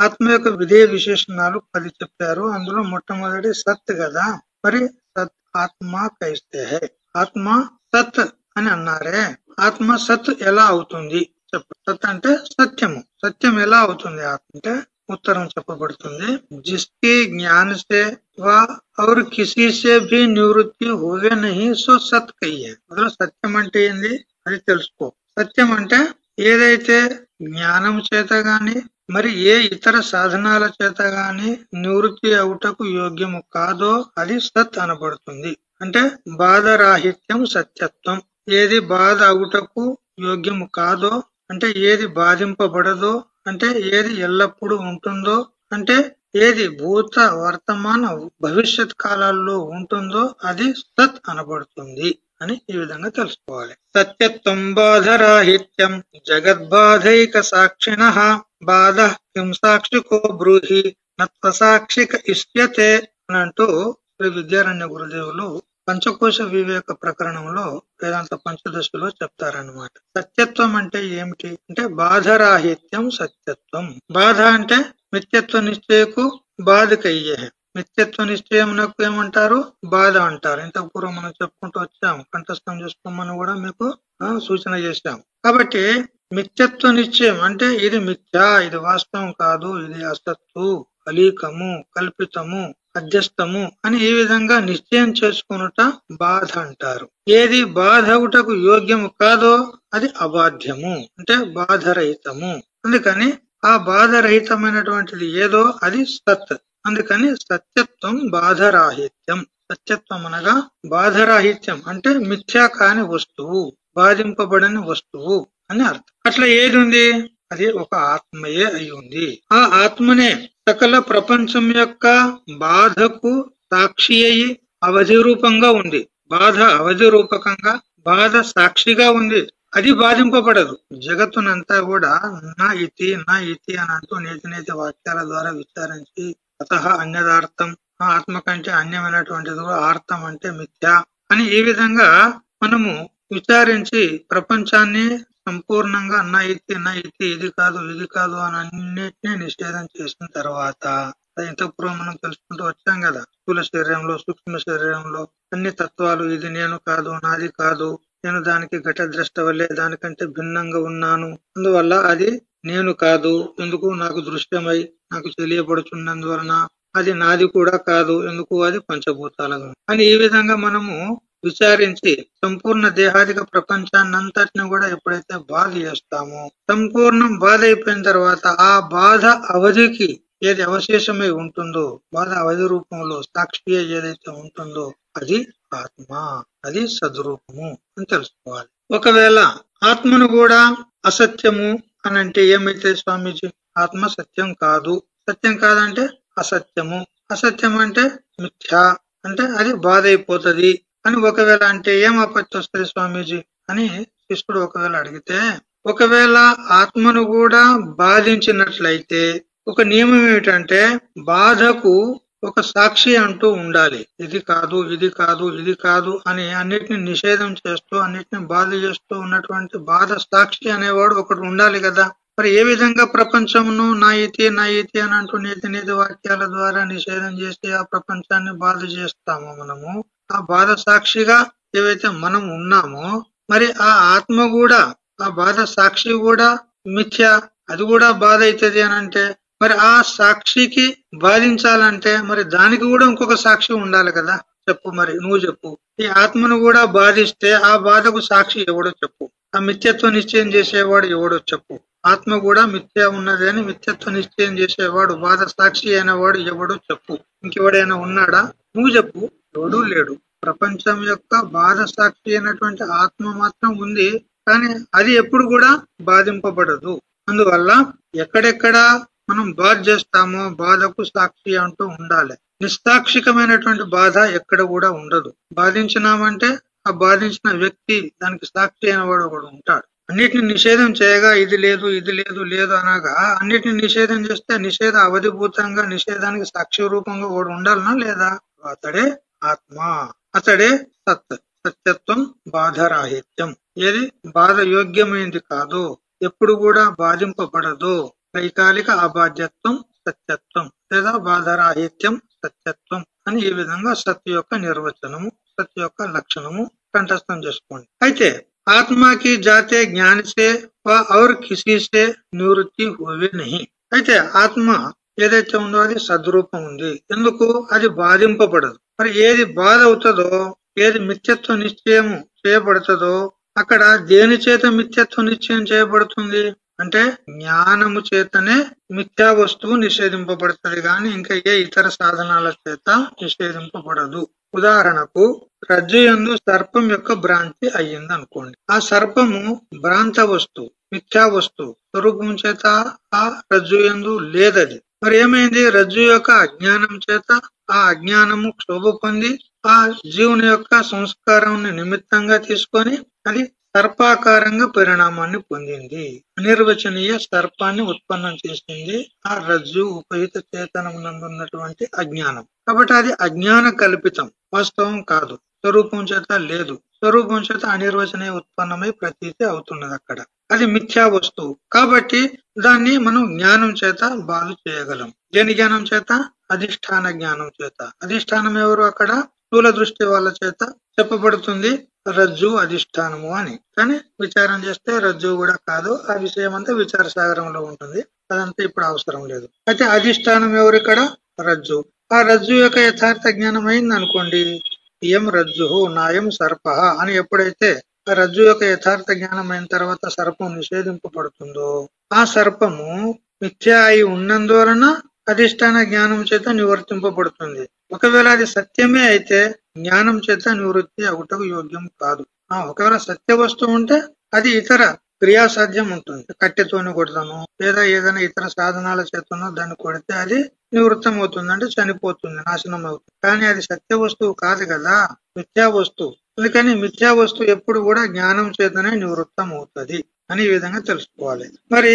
ఆత్మ యొక్క విధేయ విశేషణాలు పది చెప్పారు అందులో మొట్టమొదటి సత్ కదా మరి సత్ ఆత్మ కైస్తే హై ఆత్మ సత్ అని అన్నారే ఆత్మ సత్ ఎలా అవుతుంది చెప్పు సత్ అంటే సత్యము సత్యం ఎలా అవుతుంది ఆత్మ అంటే ఉత్తరం చెప్పబడుతుంది జిస్కి జ్ఞాన్ సే వా और किसी से भी నివృత్తి హోవే నహి సో సత్ కయ్యే అందులో సత్యం అంటే ఏంది అది తెలుసుకో సత్యం అంటే ఏదైతే జ్ఞానం చేత గాని మరి ఏ ఇతర సాధనాల చేత గాని నివృత్తి అవుటకు యోగ్యము కాదో అది సత్ అనబడుతుంది. అంటే బాధరాహిత్యం సత్యత్వం. ఏది బాధ అవుటకు యోగ్యము కాదో అంటే ఏది బాధింపబడదో అంటే ఏది ఎల్లప్పుడూ ఉంటుందో అంటే ఏది భూత వర్తమాన భవిష్యత్ కాలాల్లో ఉంటుందో అది సత్ అనబడుతుంది. అని ఈ విధంగా తెలుసుకోవాలి. సత్యత్వం బాధరాహిత్యం జగద్బాధైక సాక్షిణ బాధ కిం సాక్షికో బ్రూహి నత్వసాక్షిక ఇష్యతే అని అంటూ శ్రీ విద్యారణ్య గురుదేవులు పంచకోశ వివేక ప్రకరణంలో వేదాంత పంచదశలో చెప్తారనమాట సత్యత్వం అంటే ఏమిటి? అంటే బాధరాహిత్యం సత్యత్వం. బాధ అంటే నిత్యత్వ నిశ్చయకు బాధకయ్యే. మిత్యత్వ నిశ్చయమునకు ఏమంటారు? బాధ అంటారు. ఇంతకు పూర్వం మనం చెప్పుకుంటూ వచ్చాము. కంఠస్థం చేసుకోమని కూడా మీకు సూచన చేశాం కాబట్టి మిత్యత్వ నిశ్చయం అంటే ఇది మిథ్యా ఇది వాస్తవం కాదు ఇది అసత్తు అలీకము కల్పితము అధ్యస్తము అని ఈ విధంగా నిశ్చయం చేసుకునుట బాధ అంటారు. ఏది బాధ యోగ్యము కాదో అది అబాధ్యము అంటే బాధరహితము. అందుకని ఆ బాధరహితమైనటువంటిది ఏదో అది సత్. అందుకని సత్యత్వం బాధరాహిత్యం. సత్యత్వం అనగా బాధరాహిత్యం అంటే మిథ్యా కాని వస్తువు బాధింపబడని వస్తువు అని అర్థం. అట్లా ఏది ఉంది? అది ఒక ఆత్మయే అయి ఉంది. ఆ ఆత్మనే సకల ప్రపంచం యొక్క బాధకు సాక్షి అయి అవధి రూపంగా ఉంది. బాధ అవధి రూపకంగా బాధ సాక్షిగా ఉంది. అది బాధింపబడదు. జగత్తునంతా కూడా నా ఇతి నా ఇతి అని అంటూ నేతి నేతి వాక్యాల ద్వారా విచారించి అత అన్యదార్థం. ఆత్మ కంటే అన్యమైనటువంటిది కూడా ఆర్థం అంటే మిథ్య. అని ఈ విధంగా మనము విచారించి ప్రపంచాన్ని సంపూర్ణంగా నా ఇతి నా ఇతి ఇది కాదు ఇది కాదు అని అన్నిటినీ నిషేధం చేసిన తర్వాత అది మనం తెలుసుకుంటూ వచ్చాం కదా స్థూల శరీరంలో సూక్ష్మ శరీరంలో అన్ని తత్వాలు ఇది నేను కాదు నాది కాదు నేను దానికి ఘటద్రష్ట వల్లే దానికంటే భిన్నంగా ఉన్నాను. అందువల్ల అది నేను కాదు ఎందుకు నాకు దృశ్యమై నాకు తెలియబడుచున్నందువలన అది నాది కూడా కాదు ఎందుకు అది పంచభూతాలుగా? అని ఈ విధంగా మనము విచారించి సంపూర్ణ దేహాదిక ప్రపంచాన్నంతటిని కూడా ఎప్పుడైతే బాధ చేస్తామో సంపూర్ణం బాధ అయిపోయిన తర్వాత ఆ బాధ అవధికి ఏది అవశేషమై ఉంటుందో బాధ అవధి రూపంలో సాక్షి ఏదైతే ఉంటుందో అది ఆత్మ అది సద్రూపము అని తెలుసుకోవాలి. ఒకవేళ ఆత్మను కూడా అసత్యము అని అంటే ఏమైతే స్వామీజీ? ఆత్మ సత్యం కాదు. సత్యం కాదంటే అసత్యము. అసత్యం అంటే మిథ్యా. అంటే అది బాధ అయిపోతుంది అని ఒకవేళ అంటే ఏం ఆపత్తి వస్తుంది స్వామీజీ? అని శిష్యుడు ఒకవేళ అడిగితే ఒకవేళ ఆత్మను కూడా బాధించినట్లయితే ఒక నియమం ఏమిటంటే బాధకు ఒక సాక్షి అంటూ ఉండాలి. ఇది కాదు ఇది కాదు ఇది కాదు అని అన్నిటిని నిషేధం చేస్తూ అన్నిటిని బాధ చేస్తూ ఉన్నటువంటి బాధ సాక్షి అనేవాడు ఒకడు ఉండాలి కదా. మరి ఏ విధంగా ప్రపంచమును నా ఇతి నా ఇతి అని అంటూ నీతి నీతి వాక్యాల ద్వారా నిషేధం చేసి ఆ ప్రపంచాన్ని బాధ చేస్తాము మనము? ఆ బాధ సాక్షిగా ఏవైతే మనం ఉన్నామో మరి ఆ ఆత్మ కూడా ఆ బాధ సాక్షి కూడా మిథ్య అది కూడా బాధ అవుతుంది అని అంటే మరి ఆ సాక్షికి బాధించాలంటే మరి దానికి కూడా ఇంకొక సాక్షి ఉండాలి కదా? చెప్పు మరి నువ్వు చెప్పు. ఈ ఆత్మను కూడా బాధిస్తే ఆ బాధకు సాక్షి ఎవడో చెప్పు. ఆ మిథ్యత్వ నిశ్చయం చేసేవాడు ఎవడో చెప్పు. ఆత్మ కూడా మిథ్య ఉన్నది అని మిథ్యత్వ నిశ్చయం చేసేవాడు బాధ సాక్షి అయినవాడు ఎవడో చెప్పు. ఇంకెవడైనా ఉన్నాడా? నువ్వు చెప్పు. ఎవడూ లేడు. ప్రపంచం యొక్క బాధ సాక్షి అయినటువంటి ఆత్మ మాత్రం ఉంది కానీ అది ఎప్పుడు కూడా బాధింపబడదు. అందువల్ల ఎక్కడెక్కడ మనం బాధ చేస్తామో బాధకు సాక్షి అంటూ ఉండాలి. నిస్సాక్షికమైనటువంటి బాధ ఎక్కడ కూడా ఉండదు. బాధించినామంటే ఆ బాధించిన వ్యక్తి దానికి సాక్షి అయిన వాడు ఒకడు ఉంటాడు. అన్నిటిని నిషేధం చేయగా ఇది లేదు ఇది లేదు లేదు అనగా అన్నిటిని నిషేధం చేస్తే నిషేధ అవధిభూతంగా నిషేధానికి సాక్షి రూపంగా ఒకడు ఉండాలనా లేదా? అతడే ఆత్మ అతడే సత్ సత్యత్వం బాధరాహిత్యం. ఏది? బాధ యోగ్యమైంది కాదు. ఎప్పుడు కూడా బాధింపబడదు. వైకాలిక అబాధ్యత్వం సత్యత్వం లేదా బాధరాహిత్యం సత్యత్వం అని ఈ విధంగా సత్య యొక్క నిర్వచనము సత్య యొక్క లక్షణము కంఠస్థం చేసుకోండి. అయితే ఆత్మకి జాతే జ్ఞానిసే వా ఔర్ కిసిసే నివృత్తి హోవే నహి. అయితే ఆత్మ ఏదైతే ఉందో అది సద్రూపం ఉంది. ఎందుకు? అది బాధింపబడదు. మరి ఏది బాధ అవుతుందో ఏది మిథ్యత్వ నిశ్చయం చేయబడుతుందో అక్కడ దేని చేత మిథ్యత్వ నిశ్చయం చేయబడుతుంది? అంటే జ్ఞానము చేతనే మిథ్యా వస్తువు నిషేధింపబడుతుంది గాని ఇంకా ఏ ఇతర సాధనాల చేత నిషేధింపబడదు. ఉదాహరణకు రజ్జు యందు సర్పం యొక్క భ్రాంతి అయ్యింది అనుకోండి. ఆ సర్పము భ్రాంత వస్తువు మిథ్యా వస్తువు స్వరూపం చేత ఆ రజ్జుయందు లేదది. మరి ఏమైంది? రజ్జు యొక్క అజ్ఞానం చేత ఆ అజ్ఞానము క్షోభ పొంది ఆ జీవుని యొక్క సంస్కారం నిమిత్తంగా తీసుకొని అది సర్పాకారంగా పరిణామాన్ని పొందింది. అనిర్వచనీయ సర్పాన్ని ఉత్పన్నం చేసింది ఆ రజ్జు ఉపహిత చేతనం ఉన్నటువంటి అజ్ఞానం. కాబట్టి అది అజ్ఞాన కల్పితం. వాస్తవం కాదు. స్వరూపం చేత లేదు. స్వరూపం చేత అనిర్వచనీయ ఉత్పన్నమై ప్రతీతి అవుతున్నది అక్కడ. అది మిథ్యా వస్తువు. కాబట్టి దాన్ని మనం జ్ఞానం చేత బాగు చేయగలం. దేని జ్ఞానం చేత? అధిష్టాన జ్ఞానం చేత. అధిష్టానం ఎవరు అక్కడ? స్థూల దృష్టి వాళ్ళ చేత చెప్పబడుతుంది రజ్జు అధిష్టానము అని. కానీ విచారం చేస్తే రజ్జు కూడా కాదు ఆ విషయం అంతా విచార సాగరంలో ఉంటుంది. అదంతా ఇప్పుడు అవసరం లేదు. అయితే అధిష్టానం ఎవరు ఇక్కడ రజ్జు. ఆ రజ్జు యొక్క యథార్థ జ్ఞానం అయింది అనుకోండి ఇయం రజ్జు నాయం సర్ప అని ఎప్పుడైతే ఆ రజ్జు యొక్క యథార్థ జ్ఞానం అయిన తర్వాత సర్పం నిషేధింపబడుతుందో ఆ సర్పము మిథ్యా అయి ఉన్నందువలన అధిష్టాన జ్ఞానం చేత నివర్తింపబడుతుంది. ఒకవేళ అది సత్యమే అయితే జ్ఞానం చేత నివృత్తి అవుటకు యోగ్యం కాదు. ఆ ఒకవేళ సత్య వస్తువు ఉంటే అది ఇతర క్రియాసాధ్యం ఉంటుంది. కట్టెతోని కొడతాను లేదా ఏదైనా ఇతర సాధనాల చేతనో దాన్ని కొడితే అది నివృత్తం అవుతుంది అంటే చనిపోతుంది నాశనం అవుతుంది. కానీ అది సత్య వస్తువు కాదు కదా మిథ్యా వస్తువు. అందుకని మిథ్యా వస్తువు ఎప్పుడు కూడా జ్ఞానం చేతనే నివృత్తం అవుతుంది అని విధంగా తెలుసుకోవాలి. మరి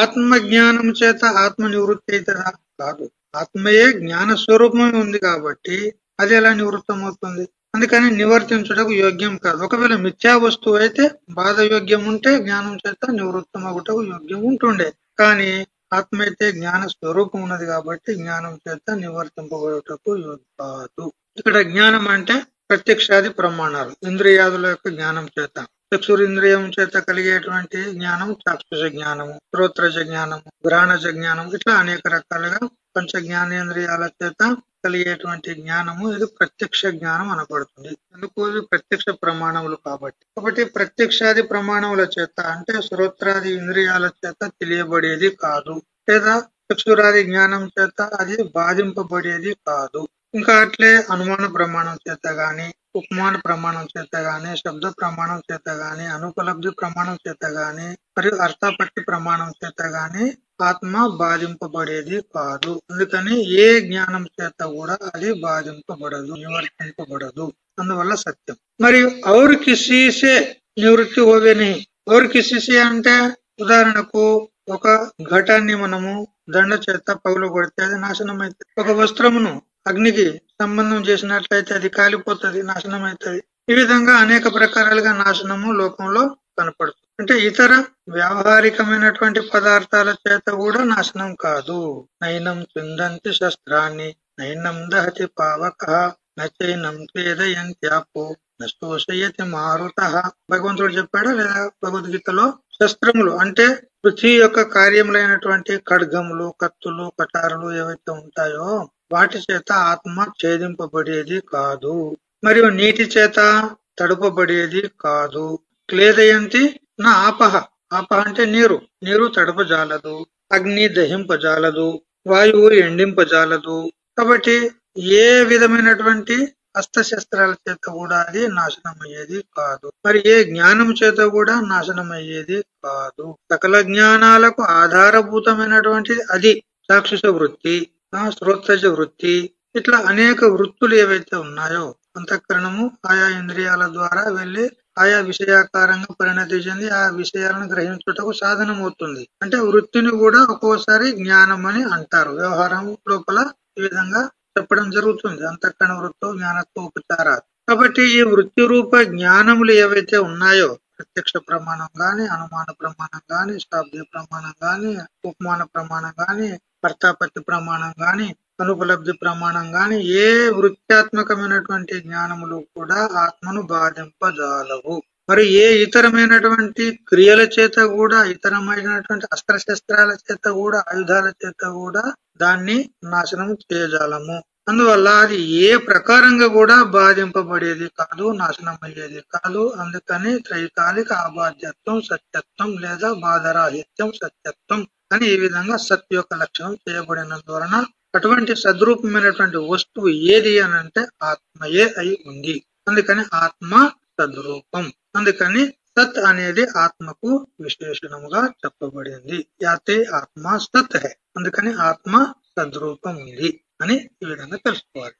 ఆత్మ జ్ఞానం చేత ఆత్మ నివృత్తి అవుతుందా కాదు. ఆత్మయే జ్ఞాన స్వరూపమే ఉంది కాబట్టి అది ఎలా నివృత్తం అవుతుంది అందుకని నివర్తించుటకు యోగ్యం కాదు. ఒకవేళ మిథ్యా వస్తువు అయితే బాధ యోగ్యం ఉంటే జ్ఞానం చేత నివృత్తం అగుటకు యోగ్యం ఉంటుండే. కానీ ఆత్మ అయితే జ్ఞాన స్వరూపం ఉన్నది కాబట్టి జ్ఞానం చేత నివర్తింపబడుటకు కాదు. ఇక్కడ జ్ఞానం అంటే ప్రత్యక్షాది ప్రమాణాలు ఇంద్రియాదుల యొక్క జ్ఞానం చేత. చక్షురింద్రియం చేత కలిగేటువంటి జ్ఞానం చాక్షుష జ్ఞానము శ్రోత్రజ జ్ఞానము గ్రహణజ జ్ఞానం ఇట్లా అనేక రకాలుగా పంచ జ్ఞానేంద్రియాల చేత కలిగేటువంటి జ్ఞానము. ఇది ప్రత్యక్ష జ్ఞానం అనబడుతుంది. ఎందుకు ఇవి ప్రత్యక్ష ప్రమాణములు కాబట్టి. కాబట్టి ప్రత్యక్షాది ప్రమాణముల చేత అంటే శ్రోత్రాది ఇంద్రియాల చేత తెలియబడేది కాదు. లేదా చక్షురాది జ్ఞానం చేత అది బాధింపబడేది కాదు. ఇంకా అట్లే అనుమాన ప్రమాణం చేత గాని ఉపమాన ప్రమాణం చేత గాని శబ్ద ప్రమాణం చేత గాని అనుపలబ్ధి ప్రమాణం చేత గాని మరియు అర్థపట్టి ప్రమాణం చేత గాని ఆత్మ బాధింపబడేది కాదు. అందుకని ఏ జ్ఞానం చేత కూడా అది బాధింపబడదు నివర్తింపబడదు. అందువల్ల సత్యం. మరియు ఔర్ కిసీసే నివృత్తి హోవేని. ఔర్ కిసీసే అంటే ఉదాహరణకు ఒక ఘటాన్ని మనము దండ చేత పగులు కొడితే అది నాశనం అవుతుంది ఒక వస్త్రమును అగ్నికి సంబంధం చేసినట్లయితే అది కాలిపోతుంది నాశనం అవుతుంది ఈ విధంగా అనేక ప్రకారాలుగా నాశనము లోకంలో కనపడుతుంది. అంటే ఇతర వ్యావహారికమైనటువంటి పదార్థాల చేత కూడా నాశనం కాదు. నైనం చిందంతి శస్త్రాన్ని నైనం దహతి పావక నచైనం వేదయంత్యాపో నష్టోషయతి మారుత. భగవంతుడు చెప్పాడా లేదా భగవద్గీతలో? శస్త్రములు అంటే పృథ్వీ యొక్క కార్యములైనటువంటి ఖడ్గములు కత్తులు కటారులు ఏవైతే ఉంటాయో వాటి చేత ఆత్మ ఛేదింపబడేది కాదు. మరియు నీటి చేత తడపబడేది కాదు. క్లేదయంతి నా ఆపహ. ఆపహ అంటే నీరు. నీరు తడపజాలదు. అగ్ని దహింపజాలదు. వాయువు ఎండింపజాలదు. కాబట్టి ఏ విధమైనటువంటి అస్త్రశస్త్రాల చేత కూడా అది నాశనం అయ్యేది కాదు. మరి ఏ జ్ఞానం చేత కూడా నాశనం అయ్యేది కాదు. సకల జ్ఞానాలకు ఆధారభూతమైనటువంటి అది. చాక్షుష వృత్తి శ్రోత్రజ వృత్తి ఇట్లా అనేక వృత్తులు ఏవైతే ఉన్నాయో అంతఃకరణము ఆయా ఇంద్రియాల ద్వారా వెళ్ళి ఆయా విషయాకారంగా పరిణతి చెంది ఆ విషయాలను గ్రహించుటకు సాధనం అవుతుంది అంటే వృత్తిని కూడా ఒక్కోసారి జ్ఞానం అని అంటారు. వ్యవహారం లోపల ఈ విధంగా చెప్పడం జరుగుతుంది. అంతఃకరణ వృత్తో జ్ఞానత్వ ఉపచారాలు. కాబట్టి ఈ వృత్తి రూప జ్ఞానములు ఏవైతే ఉన్నాయో ప్రత్యక్ష ప్రమాణం గాని అనుమాన ప్రమాణం గాని శాబ్ద ప్రమాణం గాని ఉపమాన ప్రమాణం గాని కర్తాపత్తి ప్రమాణం గాని అనుపలబ్ధి ప్రమాణం గాని ఏ వృత్యాత్మకమైనటువంటి జ్ఞానములు కూడా ఆత్మను బాధింపజాలవు. మరి ఏ ఇతరమైనటువంటి క్రియల చేత కూడా ఇతరమైనటువంటి అస్త్రశస్త్రాల చేత కూడా ఆయుధాల చేత కూడా దాన్ని నాశనం చేయజాలము. అందువల్ల అది ఏ ప్రకారంగా కూడా బాధింపబడేది కాదు నాశనం అయ్యేది కాదు. అందుకని త్రైకాలిక అబాధ్యత్వం సత్యత్వం లేదా బాధరాహిత్యం సత్యత్వం అని ఈ విధంగా సత్ యొక్క లక్షణం చేయబడినందువలన అటువంటి సద్రూపమైనటువంటి వస్తువు ఏది అని అంటే ఆత్మయే అయి ఉంది. అందుకని ఆత్మ సద్రూపం. అందుకని సత్ అనేది ఆత్మకు విశేషణముగా చెప్పబడింది. యాతే ఆత్మ సత్ హే. అందుకని ఆత్మ సద్రూపం ఉంది. అని ఈ విధంగా తెలుసుకోవాలి.